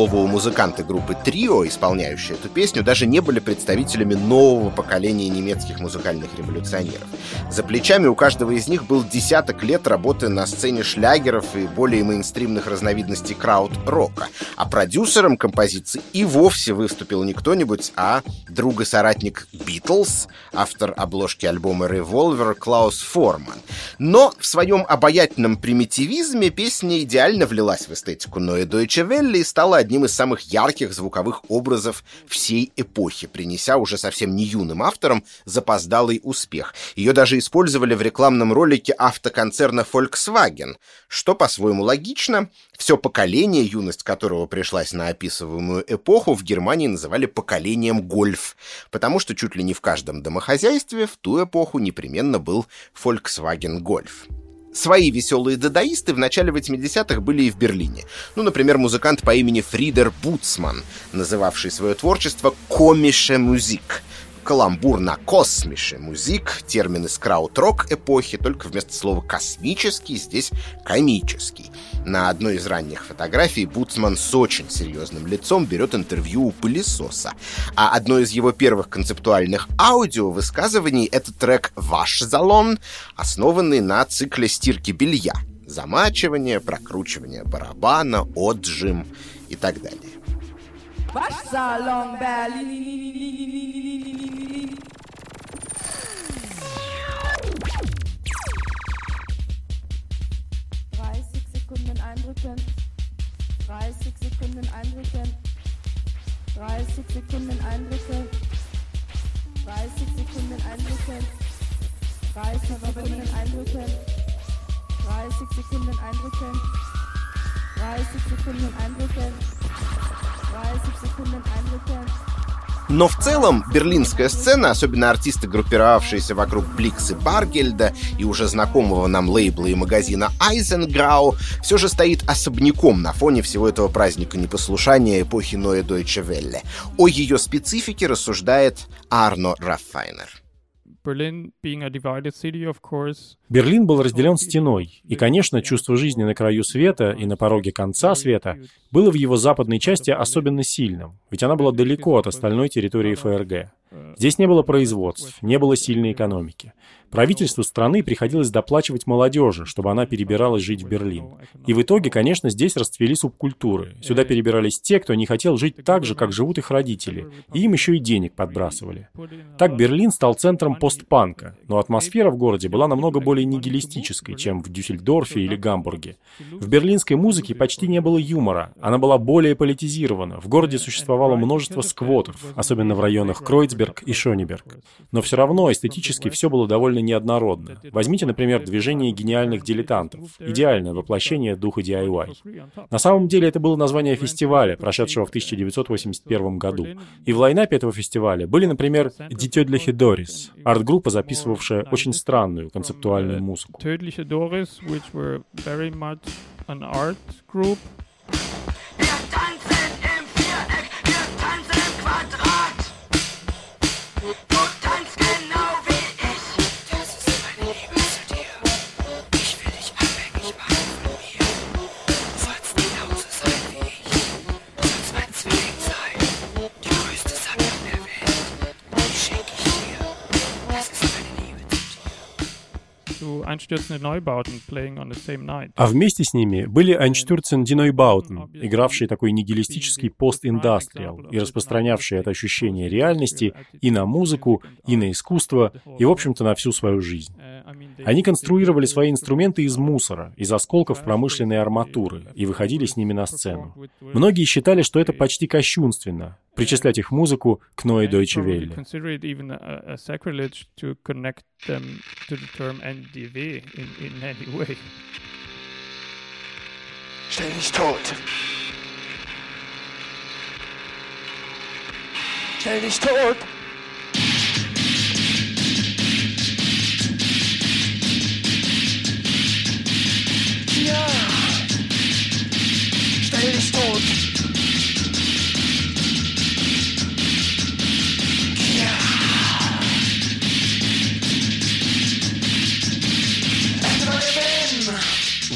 слову, музыканты группы Трио, исполняющие эту песню, даже не были представителями нового поколения немецких музыкальных революционеров. За плечами у каждого из них был десяток лет работы на сцене шлягеров и более мейнстримных разновидностей крауд-рока, а продюсером композиции и вовсе выступил не кто-нибудь, а друг и соратник Битлз, автор обложки альбома Revolver Клаус Форман. Но в своем обаятельном примитивизме песня идеально влилась в эстетику Ноя Дойче Велли и стала одним из самых ярких звуковых образов всей эпохи, принеся уже совсем не юным авторам запоздалый успех. Ее даже использовали в рекламном ролике автоконцерна Volkswagen, что по-своему логично. Все поколение, юность которого пришлась на описываемую эпоху, в Германии называли поколением гольф, потому что чуть ли не в каждом домохозяйстве в ту эпоху непременно был Volkswagen Golf. Свои веселые дадаисты в начале 80-х были и в Берлине. Ну, например, музыкант по имени Фридер Буцман, называвший свое творчество «комише музик», каламбур на космише музик, термин из крауд-рок эпохи, только вместо слова «космический» здесь «комический». На одной из ранних фотографий Буцман с очень серьезным лицом берет интервью у пылесоса. А одно из его первых концептуальных аудио-высказываний — это трек «Ваш залон», основанный на цикле стирки белья. Замачивание, прокручивание барабана, отжим и так далее. Waschsalon Berlin. 30 Sekunden eindrücken. 30 Sekunden eindrücken. 30 Sekunden eindrücken. 30 Sekunden eindrücken. 30 Sekunden eindrücken. 30 Sekunden eindrücken. 30 Sekunden eindrücken. 30 Sekunden eindrücken. Но в целом берлинская сцена, особенно артисты, группировавшиеся вокруг Бликс и Баргельда и уже знакомого нам лейбла и магазина Айзенграу, все же стоит особняком на фоне всего этого праздника непослушания эпохи Ноя Дойче Велле. О ее специфике рассуждает Арно Раффайнер. Берлин был разделен стеной, и, конечно, чувство жизни на краю света и на пороге конца света было в его западной части особенно сильным, ведь она была далеко от остальной территории ФРГ. Здесь не было производств, не было сильной экономики. Правительству страны приходилось доплачивать молодежи, чтобы она перебиралась жить в Берлин. И в итоге, конечно, здесь расцвели субкультуры. Сюда перебирались те, кто не хотел жить так же, как живут их родители, и им еще и денег подбрасывали. Так Берлин стал центром постпанка, но атмосфера в городе была намного более нигилистической, чем в Дюссельдорфе или Гамбурге. В берлинской музыке почти не было юмора, она была более политизирована. В городе существовало множество сквотов, особенно в районах Кройцберг и Шонеберг. Но все равно эстетически все было довольно неоднородно. Возьмите, например, движение гениальных дилетантов, идеальное воплощение духа DIY. На самом деле это было название фестиваля, прошедшего в 1981 году. И в лайнапе этого фестиваля были, например, «Дитё для Хидорис», арт-группа, записывавшая очень странную концептуальную музыку. An art group. Einstürzende Neubauten playing on the same night. А вместе с ними были Einstürzen die Neubauten, игравшие такой нигилистический пост-индастриал и распространявшие это ощущение реальности и на музыку, и на искусство, и, в общем-то, на всю свою жизнь. Они конструировали свои инструменты из мусора, из осколков промышленной арматуры, и выходили с ними на сцену. Многие считали, что это почти кощунственно, причислять их музыку к Probably Welle. consider it even меня Что есть тут?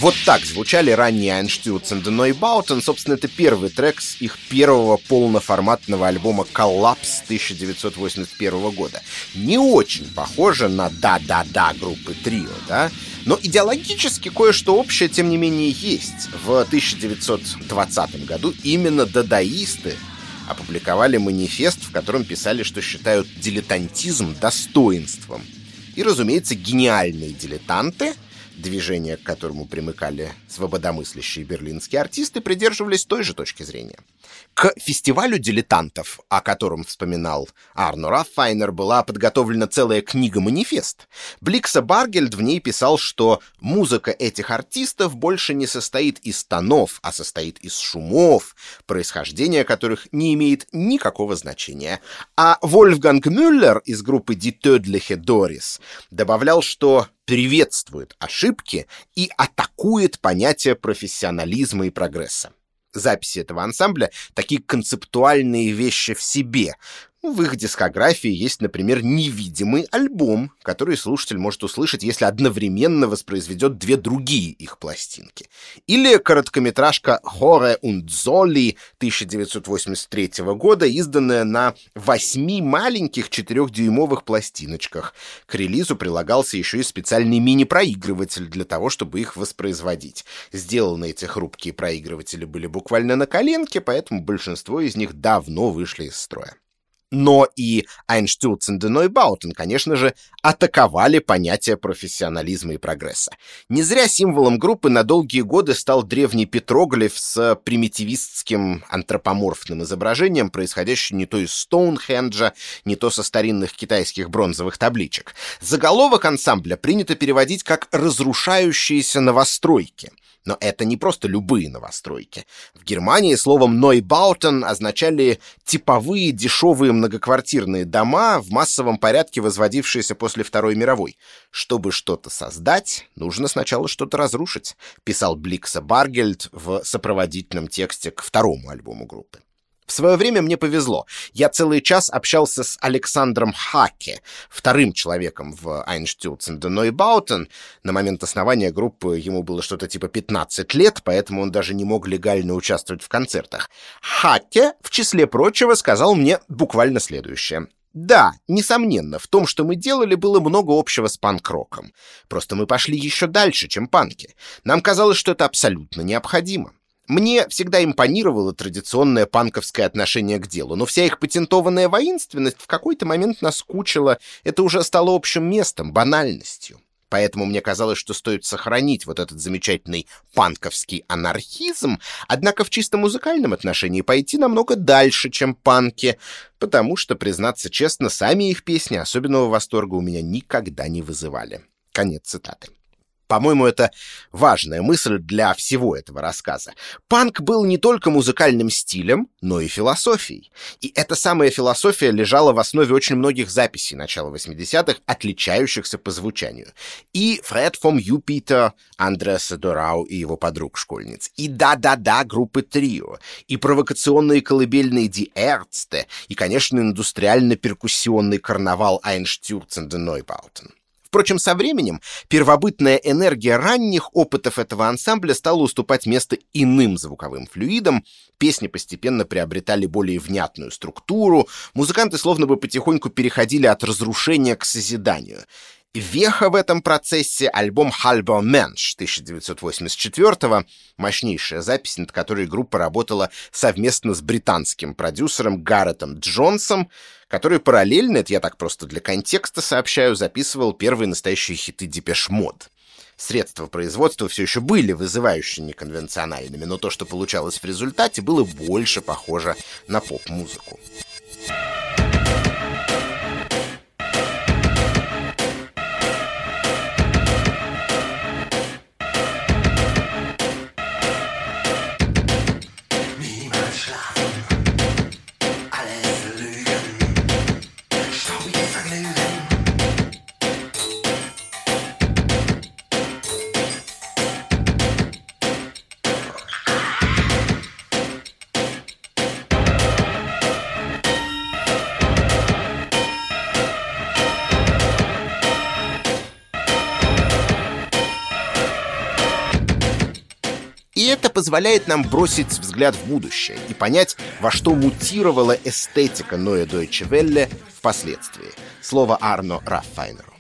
Вот так звучали ранние Einstürzen de Neubauten. Собственно, это первый трек с их первого полноформатного альбома «Коллапс» 1981 года. Не очень похоже на «Да-да-да» группы «Трио», да? Но идеологически кое-что общее, тем не менее, есть. В 1920 году именно дадаисты опубликовали манифест, в котором писали, что считают дилетантизм достоинством. И, разумеется, гениальные дилетанты, движение к которому примыкали свободомыслящие берлинские артисты, придерживались той же точки зрения. К фестивалю дилетантов, о котором вспоминал Арно Раффайнер, была подготовлена целая книга-манифест. Бликса Баргельд в ней писал, что музыка этих артистов больше не состоит из тонов, а состоит из шумов, происхождение которых не имеет никакого значения. А Вольфганг Мюллер из группы Die Tödliche Doris добавлял, что приветствует ошибки и атакует понятие профессионализма и прогресса записи этого ансамбля такие концептуальные вещи в себе. В их дискографии есть, например, невидимый альбом, который слушатель может услышать, если одновременно воспроизведет две другие их пластинки. Или короткометражка «Хоре und Золи» 1983 года, изданная на восьми маленьких четырехдюймовых пластиночках. К релизу прилагался еще и специальный мини-проигрыватель для того, чтобы их воспроизводить. Сделаны эти хрупкие проигрыватели были буквально на коленке, поэтому большинство из них давно вышли из строя но и Einstürzen de Neubauten, конечно же, атаковали понятие профессионализма и прогресса. Не зря символом группы на долгие годы стал древний петроглиф с примитивистским антропоморфным изображением, происходящий не то из Стоунхенджа, не то со старинных китайских бронзовых табличек. Заголовок ансамбля принято переводить как «разрушающиеся новостройки». Но это не просто любые новостройки. В Германии словом «Neubauten» означали типовые дешевые многоквартирные дома, в массовом порядке возводившиеся после Второй мировой. Чтобы что-то создать, нужно сначала что-то разрушить, писал Бликса Баргельд в сопроводительном тексте к второму альбому группы. В свое время мне повезло. Я целый час общался с Александром Хаке, вторым человеком в Einstürzen de Neubauten. На момент основания группы ему было что-то типа 15 лет, поэтому он даже не мог легально участвовать в концертах. Хаке, в числе прочего, сказал мне буквально следующее. Да, несомненно, в том, что мы делали, было много общего с панк-роком. Просто мы пошли еще дальше, чем панки. Нам казалось, что это абсолютно необходимо. Мне всегда импонировало традиционное панковское отношение к делу, но вся их патентованная воинственность в какой-то момент наскучила, это уже стало общим местом, банальностью. Поэтому мне казалось, что стоит сохранить вот этот замечательный панковский анархизм, однако в чисто музыкальном отношении пойти намного дальше, чем панки, потому что, признаться честно, сами их песни особенного восторга у меня никогда не вызывали. Конец цитаты. По-моему, это важная мысль для всего этого рассказа. Панк был не только музыкальным стилем, но и философией. И эта самая философия лежала в основе очень многих записей начала 80-х, отличающихся по звучанию. И Фред фом Юпитер, Андреаса Дорау и его подруг-школьниц, и «Да-да-да» группы Трио, и провокационные колыбельные Ди Эрцте, и, конечно, индустриально-перкуссионный карнавал Einstürzen de Neubauten. Впрочем, со временем первобытная энергия ранних опытов этого ансамбля стала уступать место иным звуковым флюидам, песни постепенно приобретали более внятную структуру, музыканты словно бы потихоньку переходили от разрушения к созиданию. Веха в этом процессе — альбом «Halber Mensch» 1984-го, мощнейшая запись, над которой группа работала совместно с британским продюсером Гарретом Джонсом, который параллельно, это я так просто для контекста сообщаю, записывал первые настоящие хиты Depeche Mode. Средства производства все еще были вызывающе неконвенциональными, но то, что получалось в результате, было больше похоже на поп-музыку. Niemals это позволяет нам бросить взгляд в будущее и понять, во что мутировала эстетика Neue Deutsche Welle впоследствии. Слово Арно Раффайнеру.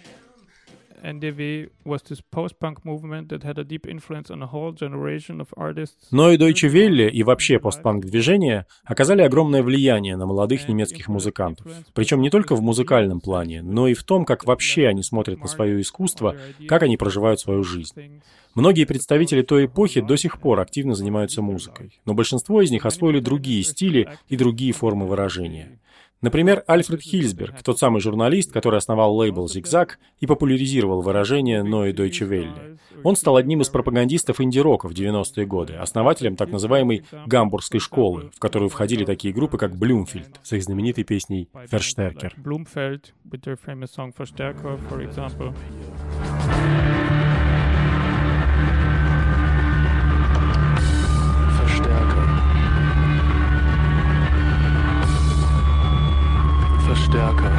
Но и Deutsche Welle и вообще постпанк-движение оказали огромное влияние на молодых немецких музыкантов. Причем не только в музыкальном плане, но и в том, как вообще они смотрят на свое искусство, как они проживают свою жизнь. Многие представители той эпохи до сих пор активно занимаются музыкой, но большинство из них освоили другие стили и другие формы выражения. Например, Альфред Хильсберг, тот самый журналист, который основал лейбл «Зигзаг» и популяризировал выражение «Neue Deutsche Welle». Он стал одним из пропагандистов инди-рока в 90-е годы, основателем так называемой «Гамбургской школы», в которую входили такие группы, как Блюмфельд с их знаменитой песней «Verstärker». Blumfeld with their famous song Verstärker. Verstärker.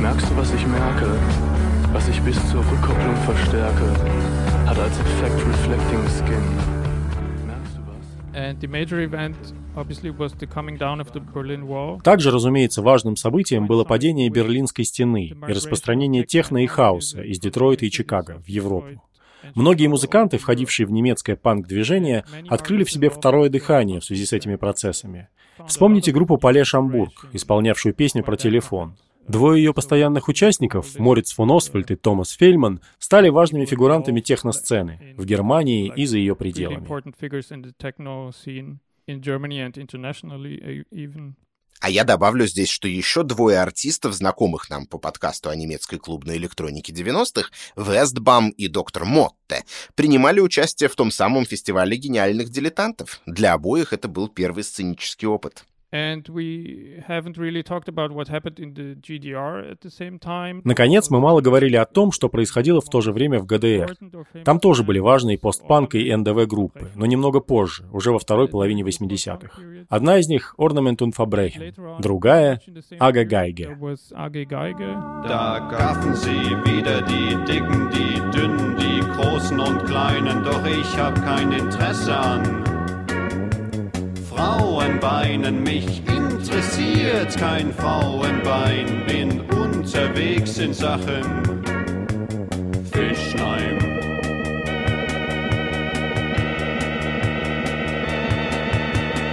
Merkst du, was ich merke? Was ich bis zur Rückkopplung verstärke, hat als Effekt Reflecting Skin. Также, разумеется, важным событием было падение Берлинской стены и распространение техно и хаоса из Детройта и Чикаго в Европу. Многие музыканты, входившие в немецкое панк-движение, открыли в себе второе дыхание в связи с этими процессами. Вспомните группу Поле Шамбург, исполнявшую песню про телефон. Двое ее постоянных участников, Мориц фон Освальд и Томас Фельман, стали важными фигурантами техносцены в Германии и за ее пределами. А я добавлю здесь, что еще двое артистов, знакомых нам по подкасту о немецкой клубной электронике 90-х, Вестбам и доктор Мотте, принимали участие в том самом фестивале гениальных дилетантов. Для обоих это был первый сценический опыт. And we haven't really talked about what happened in the GDR at the same time. Наконец, мы мало говорили о том, что происходило в то же время в ГДР. Там тоже были важные постпанк и НДВ группы, но немного позже, уже во второй половине 80-х. Одна из них — Ornament und Verbrechen, другая — Ага Гайге. There was AG Geige. Da gaffen sie wieder die Dicken, die Dünnen, die Großen und Kleinen, doch ich hab kein Interesse an Frauenbeinen. Mich interessiert kein Frauenbein, bin unterwegs in Sachen Fischleim.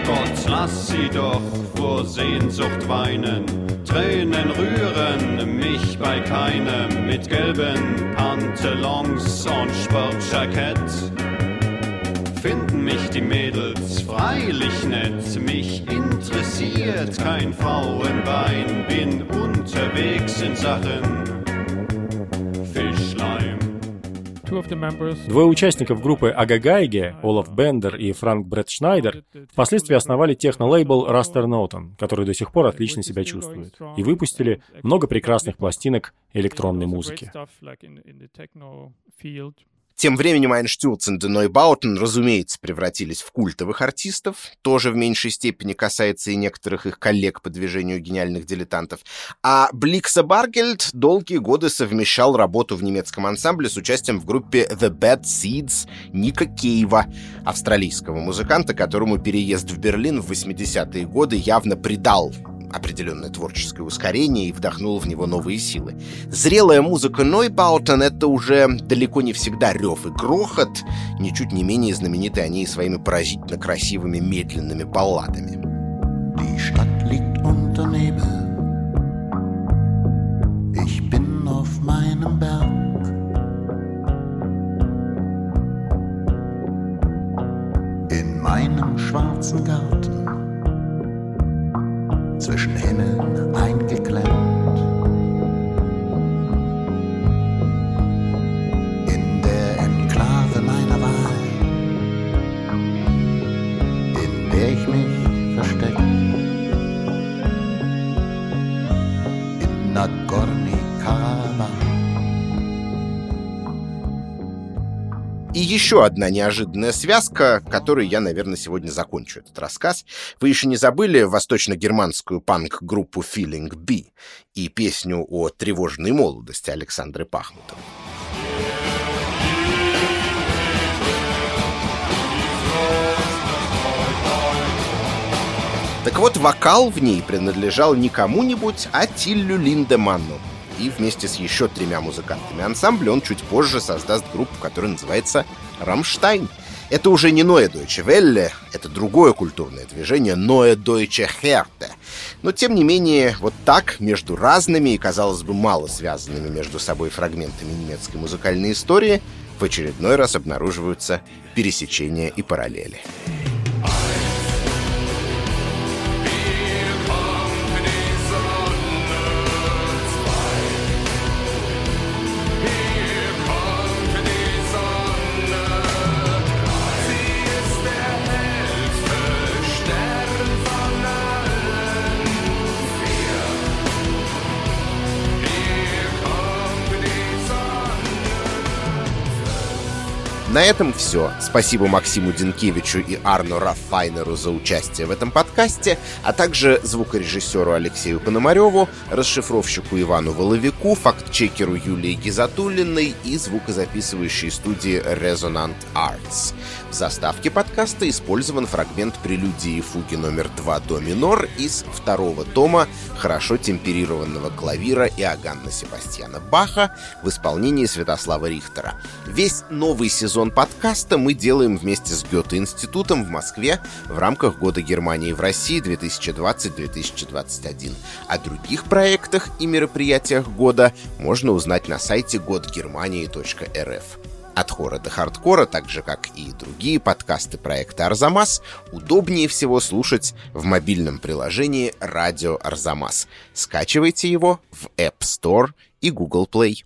Gott, lass sie doch vor Sehnsucht weinen. Tränen rühren mich bei keinem mit gelben Pantalons und Sportjackett. Finden mich die Mädels freilich nett, mich interessiert kein Frauenbein, bin unterwegs in Sachen Fischleim. Двое участников группы Ага Гайге, Олаф Бендер и Франк Бретт Шнайдер, впоследствии основали техно-лейбл Растер Нотон, который до сих пор отлично себя чувствует, и выпустили много прекрасных пластинок электронной музыки. Тем временем Айнштюрцен и Нойбаутен, разумеется, превратились в культовых артистов, тоже в меньшей степени касается и некоторых их коллег по движению гениальных дилетантов. А Бликса Баргельд долгие годы совмещал работу в немецком ансамбле с участием в группе The Bad Seeds Ника Кейва, австралийского музыканта, которому переезд в Берлин в 80-е годы явно придал определенное творческое ускорение и вдохнул в него новые силы. Зрелая музыка Нойбаутен — это уже далеко не всегда рев и грохот, ничуть не менее знамениты они и своими поразительно красивыми медленными балладами. In meinem schwarzen Garten. Zwischen Himmeln eingeklemmt. In der Enklave meiner Wahl. In der ich mich verstecke. in Nagorny-Karabach. И еще одна неожиданная связка, которой я, наверное, сегодня закончу этот рассказ. Вы еще не забыли восточно-германскую панк-группу Feeling B и песню о тревожной молодости Александры Пахмутовой. Так вот, вокал в ней принадлежал не кому-нибудь, а Тиллю Линдеманну, и вместе с еще тремя музыкантами ансамбля он чуть позже создаст группу, которая называется «Рамштайн». Это уже не Neue Deutsche Welle, это другое культурное движение Neue Deutsche Härte. Но, тем не менее, вот так, между разными и, казалось бы, мало связанными между собой фрагментами немецкой музыкальной истории, в очередной раз обнаруживаются пересечения и параллели. На этом все. Спасибо Максиму Динкевичу и Арну Раффайнеру за участие в этом подкасте, а также звукорежиссеру Алексею Пономареву, расшифровщику Ивану Воловику, фактчекеру Юлии Гизатуллиной и звукозаписывающей студии Resonant Arts. В заставке подкаста использован фрагмент прелюдии фуги номер 2 до минор из второго тома хорошо темперированного клавира Иоганна Себастьяна Баха в исполнении Святослава Рихтера. Весь новый сезон подкаста мы делаем вместе с Гёте-институтом в Москве в рамках Года Германии в России 2020-2021. О других проектах и мероприятиях года можно узнать на сайте годгермании.рф. От хора до хардкора, так же как и другие подкасты проекта Арзамас, удобнее всего слушать в мобильном приложении «Радио Арзамас». Скачивайте его в App Store и Google Play.